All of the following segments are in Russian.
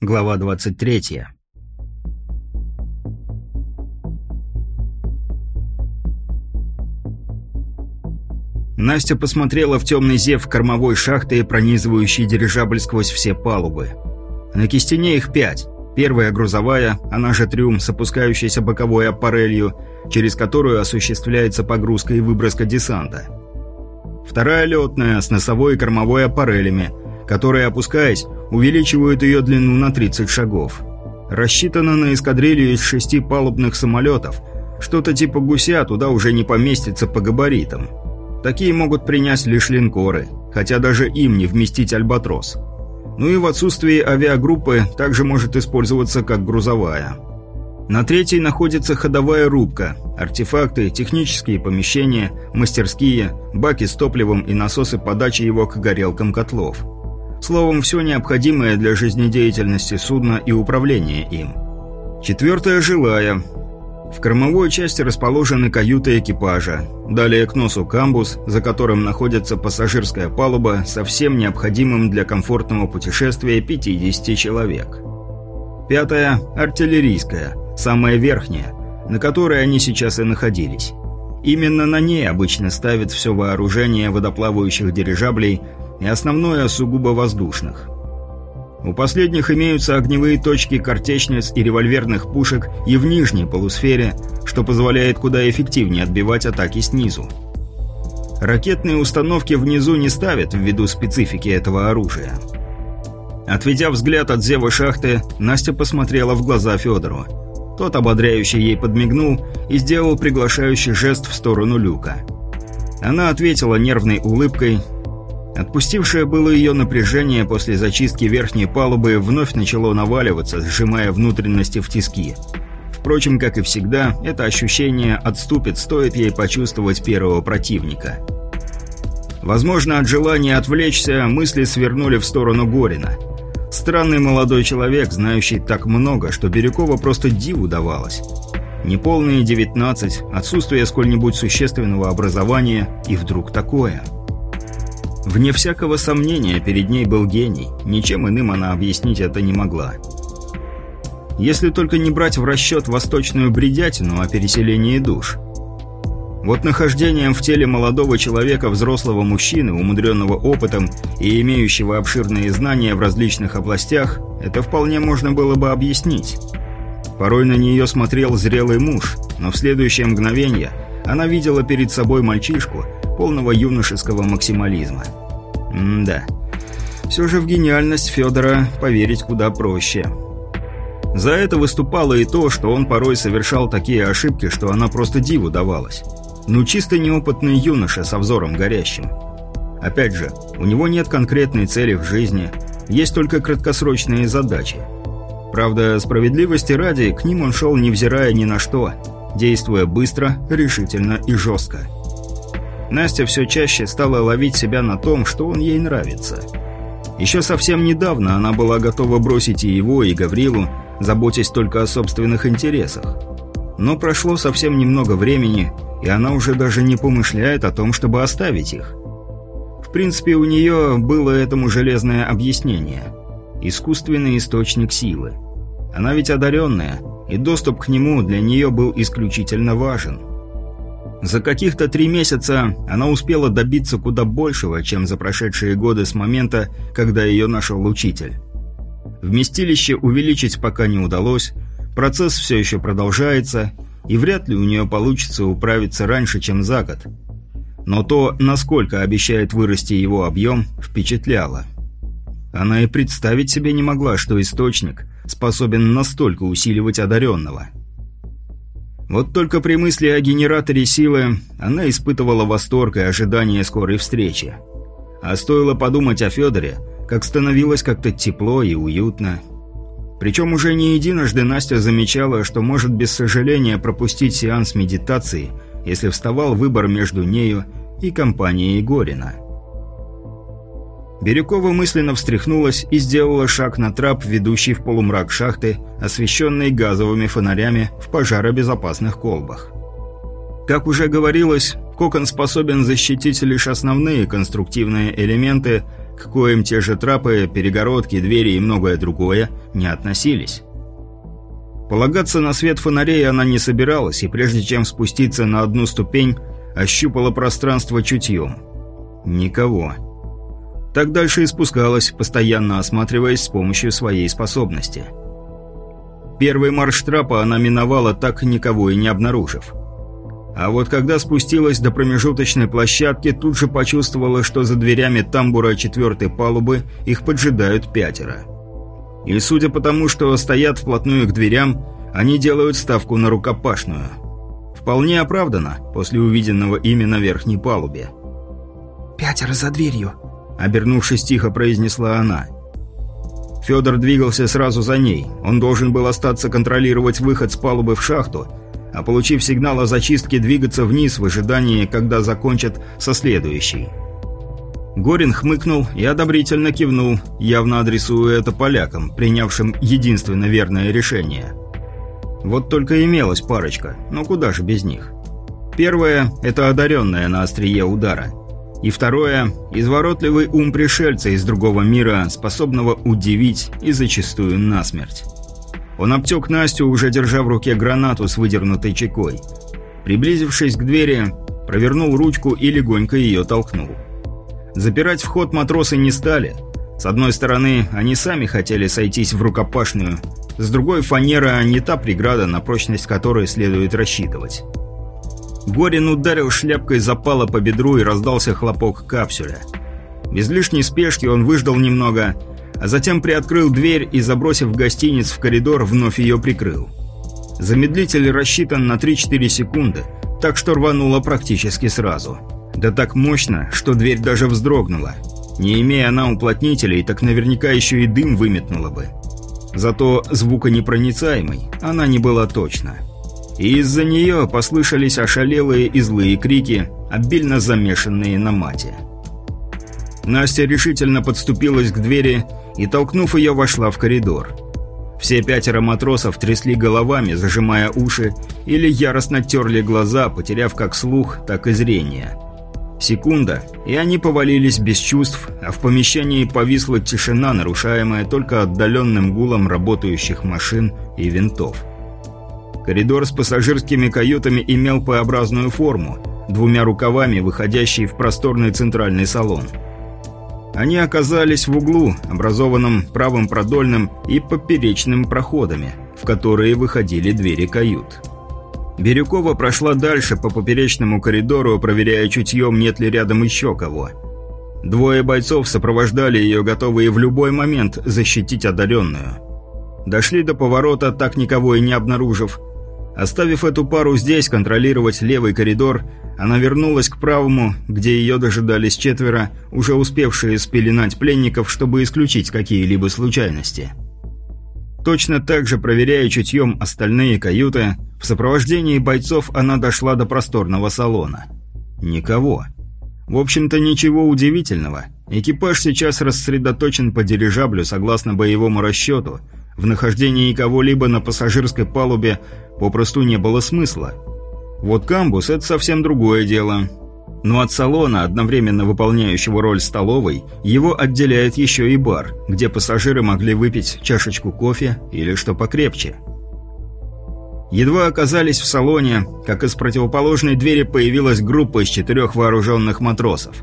Глава 23. Настя посмотрела в темный зев кормовой шахты, пронизывающий дирижабль сквозь все палубы. На кистене их пять. Первая грузовая, она же трюм с опускающейся боковой аппарелью, через которую осуществляется погрузка и выброска десанта. Вторая летная, с носовой и кормовой аппарелями, которые, опускаясь, увеличивают ее длину на 30 шагов. Рассчитана на эскадрилью из шести палубных самолетов. Что-то типа гуся туда уже не поместится по габаритам. Такие могут принять лишь линкоры, хотя даже им не вместить «Альбатрос». Ну и в отсутствии авиагруппы также может использоваться как грузовая. На третьей находится ходовая рубка, артефакты, технические помещения, мастерские, баки с топливом и насосы подачи его к горелкам котлов. Словом, все необходимое для жизнедеятельности судна и управления им. Четвертая жилая. В кормовой части расположены каюты экипажа. Далее к носу камбус, за которым находится пассажирская палуба со всем необходимым для комфортного путешествия 50 человек. Пятая – артиллерийская, самая верхняя, на которой они сейчас и находились. Именно на ней обычно ставят все вооружение водоплавающих дирижаблей и основное сугубо воздушных. У последних имеются огневые точки картечниц и револьверных пушек и в нижней полусфере, что позволяет куда эффективнее отбивать атаки снизу. Ракетные установки внизу не ставят ввиду специфики этого оружия. Отведя взгляд от зева шахты, Настя посмотрела в глаза Федору. Тот ободряюще ей подмигнул и сделал приглашающий жест в сторону люка. Она ответила нервной улыбкой Отпустившее было ее напряжение после зачистки верхней палубы вновь начало наваливаться, сжимая внутренности в тиски. Впрочем, как и всегда, это ощущение отступит, стоит ей почувствовать первого противника. Возможно, от желания отвлечься, мысли свернули в сторону Горина. Странный молодой человек, знающий так много, что Бирюкова просто диву давалось. Неполные 19, отсутствие сколь-нибудь существенного образования и вдруг такое – Вне всякого сомнения, перед ней был гений. Ничем иным она объяснить это не могла. Если только не брать в расчет восточную бредятину о переселении душ. Вот нахождением в теле молодого человека взрослого мужчины, умудренного опытом и имеющего обширные знания в различных областях, это вполне можно было бы объяснить. Порой на нее смотрел зрелый муж, но в следующее мгновение она видела перед собой мальчишку, полного юношеского максимализма. М-да. Все же в гениальность Федора поверить куда проще. За это выступало и то, что он порой совершал такие ошибки, что она просто диву давалась. Ну чисто неопытный юноша со взором горящим. Опять же, у него нет конкретной цели в жизни, есть только краткосрочные задачи. Правда, справедливости ради, к ним он шел невзирая ни на что, действуя быстро, решительно и жестко. Настя все чаще стала ловить себя на том, что он ей нравится. Еще совсем недавно она была готова бросить и его, и Гаврилу, заботясь только о собственных интересах. Но прошло совсем немного времени, и она уже даже не помышляет о том, чтобы оставить их. В принципе, у нее было этому железное объяснение. Искусственный источник силы. Она ведь одаренная, и доступ к нему для нее был исключительно важен. За каких-то три месяца она успела добиться куда большего, чем за прошедшие годы с момента, когда ее нашел учитель. Вместилище увеличить пока не удалось, процесс все еще продолжается, и вряд ли у нее получится управиться раньше, чем за год. Но то, насколько обещает вырасти его объем, впечатляло. Она и представить себе не могла, что источник способен настолько усиливать одаренного – вот только при мысли о генераторе силы она испытывала восторг и ожидание скорой встречи. А стоило подумать о Федоре, как становилось как-то тепло и уютно. Причем уже не единожды Настя замечала, что может без сожаления пропустить сеанс медитации, если вставал выбор между нею и компанией Горина. Бирюкова мысленно встряхнулась и сделала шаг на трап, ведущий в полумрак шахты, освещенный газовыми фонарями в пожаробезопасных колбах. Как уже говорилось, кокон способен защитить лишь основные конструктивные элементы, к коим те же трапы, перегородки, двери и многое другое не относились. Полагаться на свет фонарей она не собиралась, и прежде чем спуститься на одну ступень, ощупала пространство чутьем. Никого. Так дальше и спускалась, постоянно осматриваясь с помощью своей способности. Первый марш трапа она миновала, так никого и не обнаружив. А вот когда спустилась до промежуточной площадки, тут же почувствовала, что за дверями тамбура четвертой палубы их поджидают пятеро. И судя по тому, что стоят вплотную к дверям, они делают ставку на рукопашную. Вполне оправдано, после увиденного ими на верхней палубе. «Пятеро за дверью», — обернувшись тихо, произнесла она. Федор двигался сразу за ней. Он должен был остаться контролировать выход с палубы в шахту, а получив сигнал о зачистке, двигаться вниз в ожидании, когда закончат со следующей. Горин хмыкнул и одобрительно кивнул, явно адресуя это полякам, принявшим единственно верное решение. Вот только имелась парочка, но куда же без них? Первое – это одаренная на острие удара. И второе – изворотливый ум пришельца из другого мира, способного удивить и зачастую насмерть. Он обтек Настю, уже держа в руке гранату с выдернутой чекой. Приблизившись к двери, провернул ручку и легонько ее толкнул. Запирать вход матросы не стали. С одной стороны, они сами хотели сойтись в рукопашную, с другой фанера не та преграда, на прочность которой следует рассчитывать. Горин ударил шляпкой запала по бедру и раздался хлопок капсюля. Без лишней спешки он выждал немного, а затем приоткрыл дверь и, забросив гостиниц в коридор, вновь ее прикрыл. Замедлитель рассчитан на 3-4 секунды, так что рвануло практически сразу. Да так мощно, что дверь даже вздрогнула. Не имея она уплотнителей, так наверняка еще и дым выметнула бы. Зато звуконепроницаемой она не была точно. И из-за нее послышались ошалелые и злые крики, обильно замешанные на мате. Настя решительно подступилась к двери и, толкнув ее, вошла в коридор. Все пятеро матросов трясли головами, зажимая уши, или яростно терли глаза, потеряв как слух, так и зрение – Секунда, и они повалились без чувств, а в помещении повисла тишина, нарушаемая только отдаленным гулом работающих машин и винтов. Коридор с пассажирскими каютами имел П-образную форму, двумя рукавами, выходящий в просторный центральный салон. Они оказались в углу, образованном правым продольным и поперечным проходами, в которые выходили двери кают. Бирюкова прошла дальше по поперечному коридору, проверяя чутьем, нет ли рядом еще кого. Двое бойцов сопровождали ее, готовые в любой момент защитить одаренную. Дошли до поворота, так никого и не обнаружив. Оставив эту пару здесь контролировать левый коридор, она вернулась к правому, где ее дожидались четверо, уже успевшие спеленать пленников, чтобы исключить какие-либо случайности. Точно так же, проверяя чутьем остальные каюты, в сопровождении бойцов она дошла до просторного салона. Никого. В общем-то, ничего удивительного. Экипаж сейчас рассредоточен по дирижаблю согласно боевому расчету. В нахождении кого-либо на пассажирской палубе попросту не было смысла. Вот камбус – это совсем другое дело. Но от салона, одновременно выполняющего роль столовой, его отделяет еще и бар, где пассажиры могли выпить чашечку кофе или что покрепче – Едва оказались в салоне, как из противоположной двери появилась группа из четырех вооруженных матросов.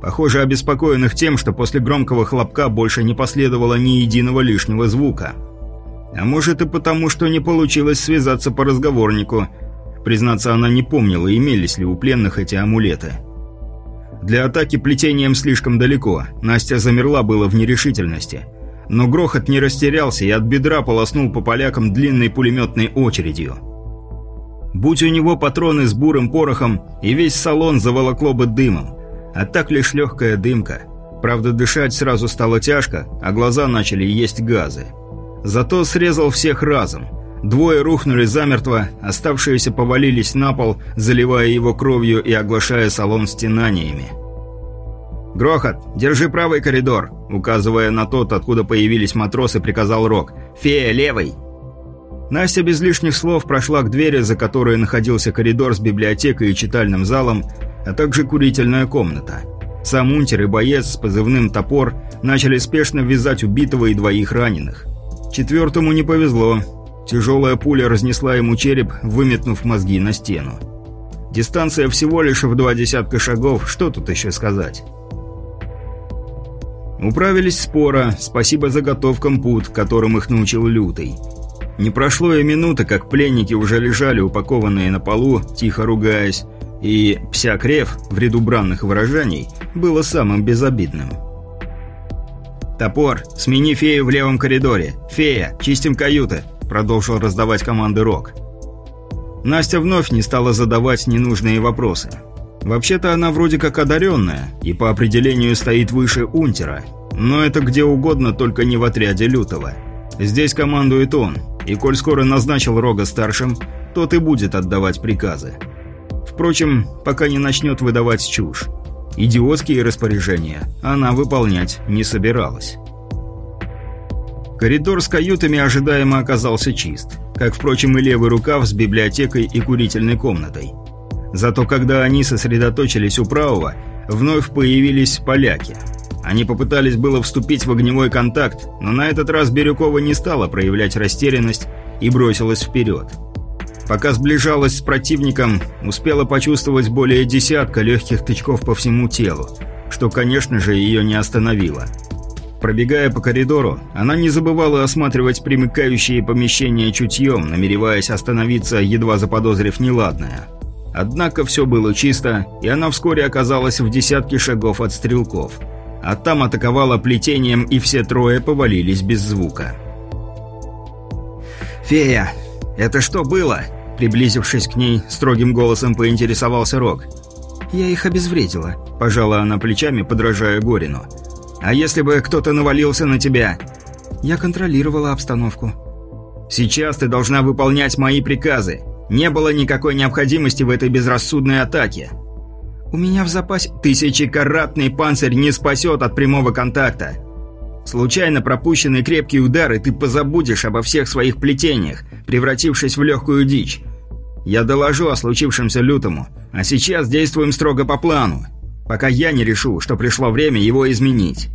Похоже, обеспокоенных тем, что после громкого хлопка больше не последовало ни единого лишнего звука. А может и потому, что не получилось связаться по разговорнику. Признаться, она не помнила, имелись ли у пленных эти амулеты. Для атаки плетением слишком далеко. Настя замерла было в нерешительности – но грохот не растерялся и от бедра полоснул по полякам длинной пулеметной очередью. Будь у него патроны с бурым порохом, и весь салон заволокло бы дымом. А так лишь легкая дымка. Правда, дышать сразу стало тяжко, а глаза начали есть газы. Зато срезал всех разом. Двое рухнули замертво, оставшиеся повалились на пол, заливая его кровью и оглашая салон стенаниями. «Грохот, держи правый коридор», — указывая на тот, откуда появились матросы, приказал Рок. «Фея, левый!» Настя без лишних слов прошла к двери, за которой находился коридор с библиотекой и читальным залом, а также курительная комната. Сам унтер и боец с позывным «Топор» начали спешно вязать убитого и двоих раненых. Четвертому не повезло. Тяжелая пуля разнесла ему череп, выметнув мозги на стену. Дистанция всего лишь в два десятка шагов, что тут еще сказать? Управились спора, спасибо заготовкам пут, которым их научил Лютый. Не прошло и минуты, как пленники уже лежали упакованные на полу, тихо ругаясь, и «псякрев» в ряду бранных выражений было самым безобидным. «Топор, смени фею в левом коридоре! Фея, чистим каюты!» – продолжил раздавать команды Рок. Настя вновь не стала задавать ненужные вопросы. Вообще-то она вроде как одаренная, и по определению стоит выше унтера, но это где угодно, только не в отряде Лютого. Здесь командует он, и коль скоро назначил Рога старшим, тот и будет отдавать приказы. Впрочем, пока не начнет выдавать чушь. Идиотские распоряжения она выполнять не собиралась. Коридор с каютами ожидаемо оказался чист, как, впрочем, и левый рукав с библиотекой и курительной комнатой. Зато когда они сосредоточились у правого, вновь появились поляки. Они попытались было вступить в огневой контакт, но на этот раз Бирюкова не стала проявлять растерянность и бросилась вперед. Пока сближалась с противником, успела почувствовать более десятка легких тычков по всему телу, что, конечно же, ее не остановило. Пробегая по коридору, она не забывала осматривать примыкающие помещения чутьем, намереваясь остановиться, едва заподозрив неладное. Однако все было чисто, и она вскоре оказалась в десятке шагов от стрелков. А там атаковала плетением, и все трое повалились без звука. «Фея, это что было?» Приблизившись к ней, строгим голосом поинтересовался Рок. «Я их обезвредила», – пожала она плечами, подражая Горину. «А если бы кто-то навалился на тебя?» «Я контролировала обстановку». «Сейчас ты должна выполнять мои приказы. Не было никакой необходимости в этой безрассудной атаке». «У меня в запасе тысячекаратный панцирь не спасет от прямого контакта. Случайно пропущенный крепкий удар, и ты позабудешь обо всех своих плетениях, превратившись в легкую дичь. Я доложу о случившемся лютому, а сейчас действуем строго по плану, пока я не решу, что пришло время его изменить».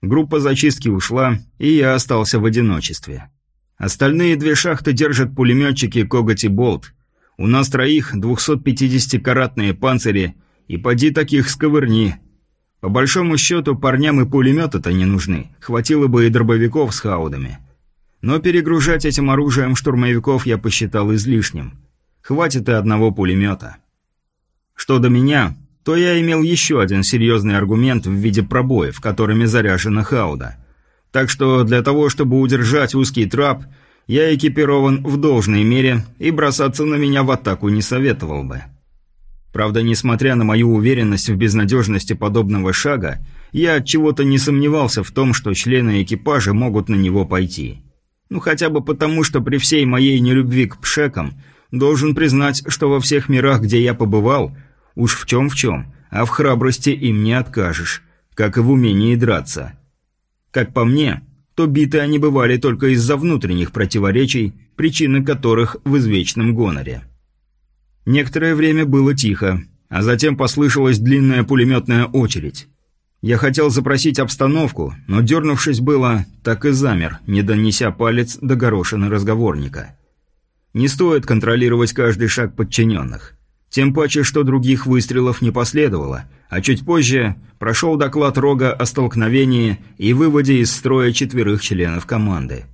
Группа зачистки ушла, и я остался в одиночестве. Остальные две шахты держат пулеметчики «Коготь» и «Болт». У нас троих 250-каратные панцири – и поди таких сковырни. По большому счету, парням и пулеметы-то не нужны. Хватило бы и дробовиков с хаудами. Но перегружать этим оружием штурмовиков я посчитал излишним. Хватит и одного пулемета. Что до меня, то я имел еще один серьезный аргумент в виде пробоев, которыми заряжена хауда. Так что для того, чтобы удержать узкий трап, я экипирован в должной мере и бросаться на меня в атаку не советовал бы. Правда, несмотря на мою уверенность в безнадежности подобного шага, я от чего-то не сомневался в том, что члены экипажа могут на него пойти. Ну хотя бы потому, что при всей моей нелюбви к пшекам должен признать, что во всех мирах, где я побывал, уж в чем в чем, а в храбрости им не откажешь, как и в умении драться. Как по мне, то биты они бывали только из-за внутренних противоречий, причины которых в извечном гоноре. Некоторое время было тихо, а затем послышалась длинная пулеметная очередь. Я хотел запросить обстановку, но, дернувшись было, так и замер, не донеся палец до горошины разговорника. Не стоит контролировать каждый шаг подчиненных. Тем паче, что других выстрелов не последовало, а чуть позже прошел доклад Рога о столкновении и выводе из строя четверых членов команды.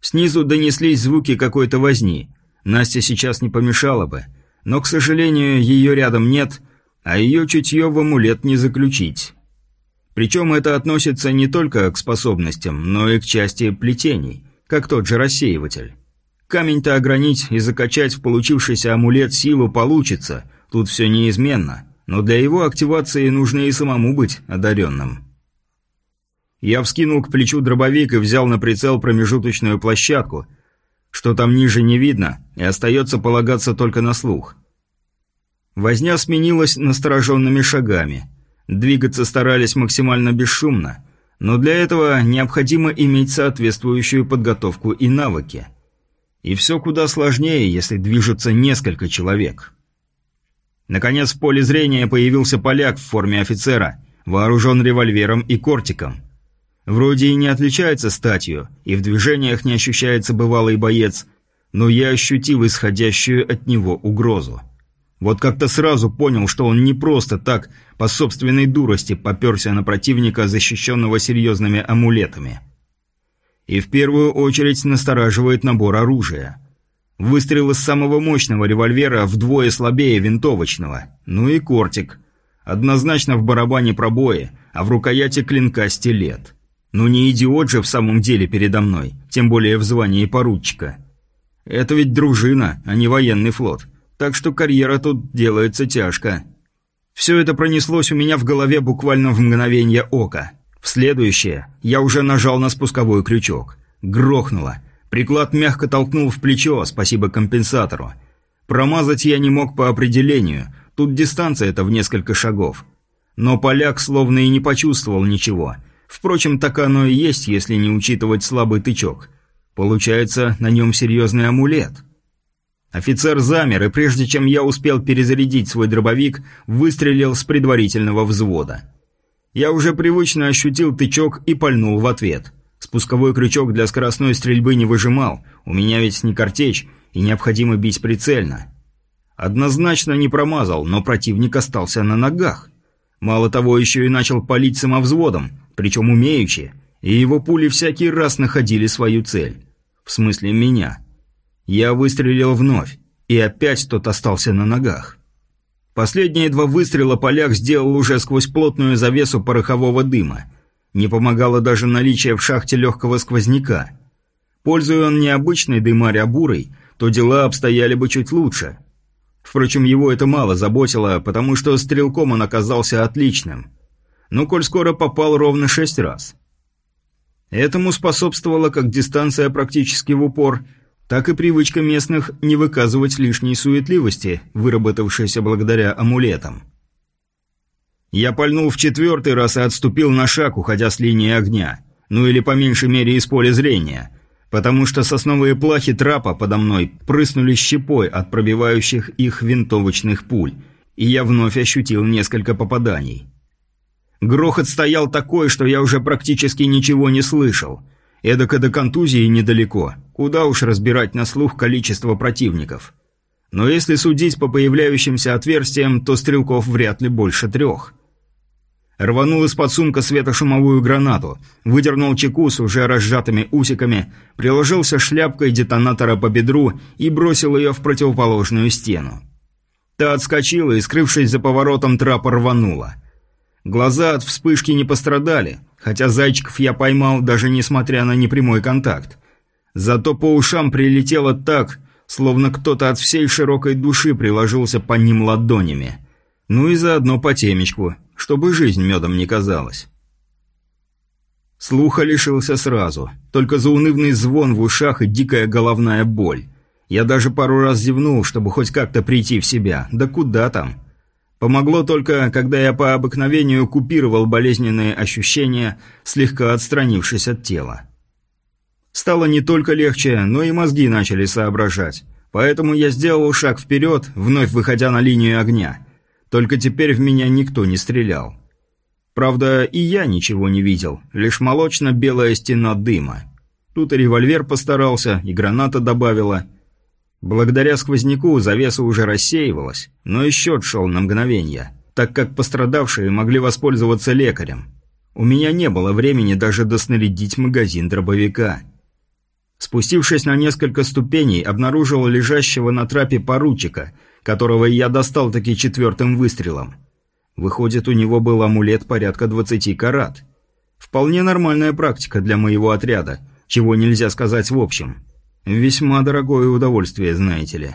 Снизу донеслись звуки какой-то возни – Насте сейчас не помешало бы, но, к сожалению, ее рядом нет, а ее чутье в амулет не заключить. Причем это относится не только к способностям, но и к части плетений, как тот же рассеиватель. Камень-то огранить и закачать в получившийся амулет силу получится, тут все неизменно, но для его активации нужно и самому быть одаренным. Я вскинул к плечу дробовик и взял на прицел промежуточную площадку – что там ниже не видно, и остается полагаться только на слух. Возня сменилась настороженными шагами. Двигаться старались максимально бесшумно, но для этого необходимо иметь соответствующую подготовку и навыки. И все куда сложнее, если движется несколько человек. Наконец в поле зрения появился поляк в форме офицера, вооружен револьвером и кортиком. Вроде и не отличается статью, и в движениях не ощущается бывалый боец, но я ощутил исходящую от него угрозу. Вот как-то сразу понял, что он не просто так, по собственной дурости, поперся на противника, защищенного серьезными амулетами. И в первую очередь настораживает набор оружия. Выстрел из самого мощного револьвера вдвое слабее винтовочного. Ну и кортик. Однозначно в барабане пробои, а в рукояти клинка стилет. Ну не идиот же в самом деле передо мной, тем более в звании поручика. Это ведь дружина, а не военный флот. Так что карьера тут делается тяжко. Все это пронеслось у меня в голове буквально в мгновение ока. В следующее я уже нажал на спусковой крючок. Грохнуло. Приклад мягко толкнул в плечо, спасибо компенсатору. Промазать я не мог по определению. Тут дистанция-то в несколько шагов. Но поляк словно и не почувствовал ничего. Впрочем, так оно и есть, если не учитывать слабый тычок. Получается, на нем серьезный амулет. Офицер замер, и прежде чем я успел перезарядить свой дробовик, выстрелил с предварительного взвода. Я уже привычно ощутил тычок и пальнул в ответ. Спусковой крючок для скоростной стрельбы не выжимал, у меня ведь не картечь, и необходимо бить прицельно. Однозначно не промазал, но противник остался на ногах. Мало того, еще и начал палить самовзводом, причем умеючи, и его пули всякий раз находили свою цель. В смысле меня. Я выстрелил вновь, и опять тот остался на ногах. Последние два выстрела поляк сделал уже сквозь плотную завесу порохового дыма. Не помогало даже наличие в шахте легкого сквозняка. Пользуя он необычный дымарь, а бурый, то дела обстояли бы чуть лучше. Впрочем, его это мало заботило, потому что стрелком он оказался отличным. Но коль скоро попал ровно шесть раз. Этому способствовала как дистанция практически в упор – так и привычка местных не выказывать лишней суетливости, выработавшейся благодаря амулетам. Я пальнул в четвертый раз и отступил на шаг, уходя с линии огня. Ну или по меньшей мере из поля зрения. Потому что сосновые плахи трапа подо мной прыснули щепой от пробивающих их винтовочных пуль, и я вновь ощутил несколько попаданий. Грохот стоял такой, что я уже практически ничего не слышал – Эдак до контузии недалеко. Куда уж разбирать на слух количество противников. Но если судить по появляющимся отверстиям, то стрелков вряд ли больше трех. Рванул из-под сумка светошумовую гранату, выдернул чеку с уже разжатыми усиками, приложился шляпкой детонатора по бедру и бросил ее в противоположную стену. Та отскочила и, скрывшись за поворотом, трапа рванула. Глаза от вспышки не пострадали – хотя зайчиков я поймал, даже несмотря на непрямой контакт. Зато по ушам прилетело так, словно кто-то от всей широкой души приложился по ним ладонями. Ну и заодно по темечку, чтобы жизнь медом не казалась. Слуха лишился сразу, только заунывный звон в ушах и дикая головная боль. Я даже пару раз зевнул, чтобы хоть как-то прийти в себя. Да куда там? Помогло только, когда я по обыкновению купировал болезненные ощущения, слегка отстранившись от тела. Стало не только легче, но и мозги начали соображать. Поэтому я сделал шаг вперед, вновь выходя на линию огня. Только теперь в меня никто не стрелял. Правда, и я ничего не видел, лишь молочно-белая стена дыма. Тут и револьвер постарался, и граната добавила – Благодаря сквозняку завеса уже рассеивалась, но и счет шел на мгновение, так как пострадавшие могли воспользоваться лекарем. У меня не было времени даже доснарядить магазин дробовика. Спустившись на несколько ступеней, обнаружил лежащего на трапе поручика, которого я достал таки четвертым выстрелом. Выходит, у него был амулет порядка 20 карат. Вполне нормальная практика для моего отряда, чего нельзя сказать в общем. Весьма дорогое удовольствие, знаете ли.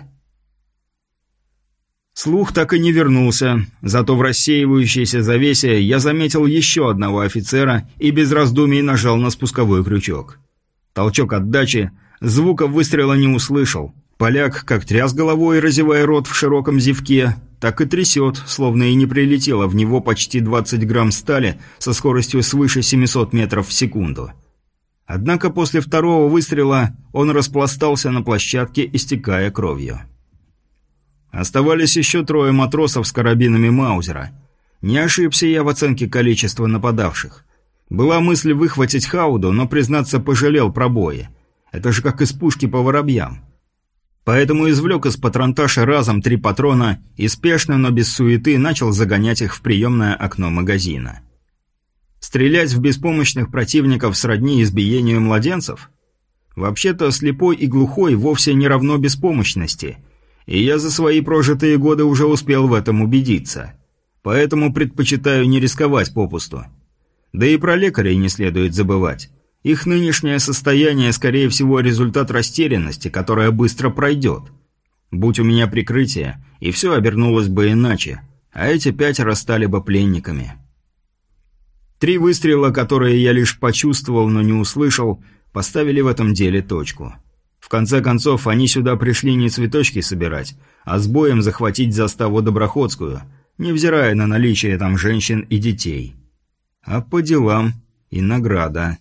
Слух так и не вернулся, зато в рассеивающейся завесе я заметил еще одного офицера и без раздумий нажал на спусковой крючок. Толчок отдачи, звука выстрела не услышал. Поляк как тряс головой, разевая рот в широком зевке, так и трясет, словно и не прилетело в него почти 20 грамм стали со скоростью свыше 700 метров в секунду. Однако после второго выстрела он распластался на площадке, истекая кровью. Оставались еще трое матросов с карабинами Маузера. Не ошибся я в оценке количества нападавших. Была мысль выхватить Хауду, но, признаться, пожалел пробои. Это же как из пушки по воробьям. Поэтому извлек из патронташа разом три патрона и спешно, но без суеты, начал загонять их в приемное окно магазина. Стрелять в беспомощных противников сродни избиению младенцев? Вообще-то слепой и глухой вовсе не равно беспомощности, и я за свои прожитые годы уже успел в этом убедиться. Поэтому предпочитаю не рисковать попусту. Да и про лекарей не следует забывать. Их нынешнее состояние, скорее всего, результат растерянности, которая быстро пройдет. Будь у меня прикрытие, и все обернулось бы иначе, а эти пятеро стали бы пленниками. Три выстрела, которые я лишь почувствовал, но не услышал, поставили в этом деле точку. В конце концов, они сюда пришли не цветочки собирать, а с боем захватить заставу Доброходскую, невзирая на наличие там женщин и детей. А по делам и награда.